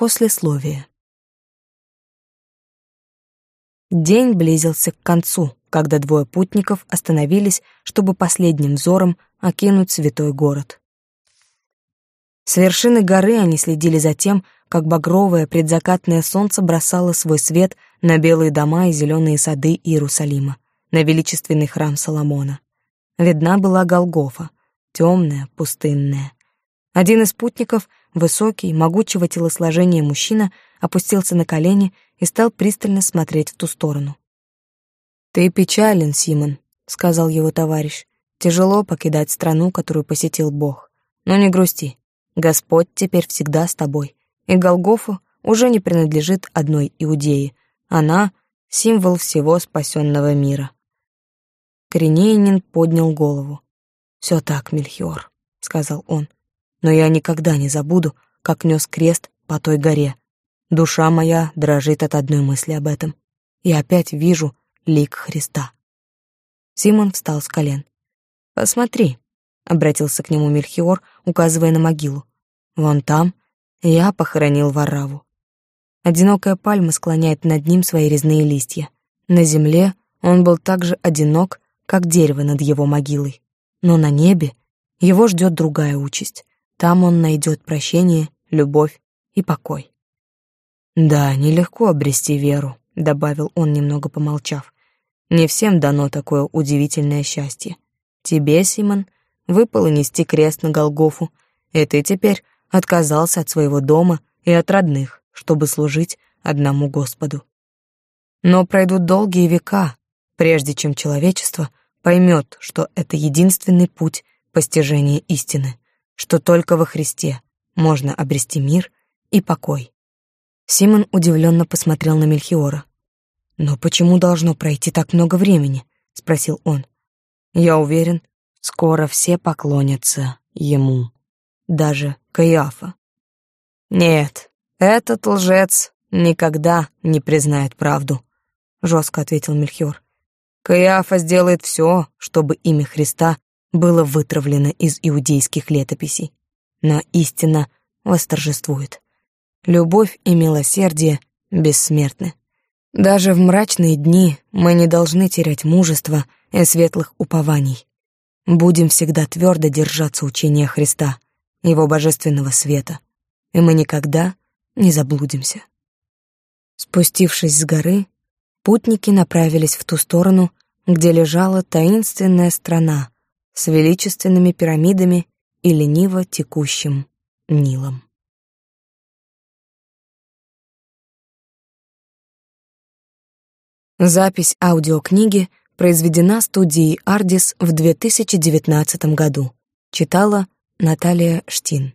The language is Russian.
Послесловие. День близился к концу, когда двое путников остановились, чтобы последним взором окинуть святой город. С вершины горы они следили за тем, как багровое предзакатное солнце бросало свой свет на белые дома и зеленые сады Иерусалима, на величественный храм Соломона. Видна была Голгофа, темная, пустынная. Один из путников, высокий, могучего телосложения мужчина, опустился на колени и стал пристально смотреть в ту сторону. «Ты печален, Симон», — сказал его товарищ. «Тяжело покидать страну, которую посетил Бог. Но не грусти. Господь теперь всегда с тобой. И Голгофа уже не принадлежит одной Иудее. Она — символ всего спасенного мира». Коренеянин поднял голову. «Все так, Мельхиор», — сказал он но я никогда не забуду, как нес крест по той горе. Душа моя дрожит от одной мысли об этом. И опять вижу лик Христа. Симон встал с колен. «Посмотри», — обратился к нему Мельхиор, указывая на могилу. «Вон там я похоронил Вараву». Одинокая пальма склоняет над ним свои резные листья. На земле он был так же одинок, как дерево над его могилой. Но на небе его ждет другая участь. Там он найдет прощение, любовь и покой. «Да, нелегко обрести веру», — добавил он, немного помолчав. «Не всем дано такое удивительное счастье. Тебе, Симон, выпало нести крест на Голгофу, и ты теперь отказался от своего дома и от родных, чтобы служить одному Господу. Но пройдут долгие века, прежде чем человечество поймет, что это единственный путь постижения истины что только во Христе можно обрести мир и покой. Симон удивленно посмотрел на Мельхиора. «Но почему должно пройти так много времени?» — спросил он. «Я уверен, скоро все поклонятся ему, даже Каиафа». «Нет, этот лжец никогда не признает правду», — жестко ответил Мельхиор. «Каиафа сделает все, чтобы имя Христа было вытравлено из иудейских летописей. Но истина восторжествует. Любовь и милосердие бессмертны. Даже в мрачные дни мы не должны терять мужества и светлых упований. Будем всегда твердо держаться учения Христа, Его божественного света, и мы никогда не заблудимся. Спустившись с горы, путники направились в ту сторону, где лежала таинственная страна, с величественными пирамидами и лениво текущим Нилом. Запись аудиокниги произведена студией «Ардис» в 2019 году. Читала Наталья Штин.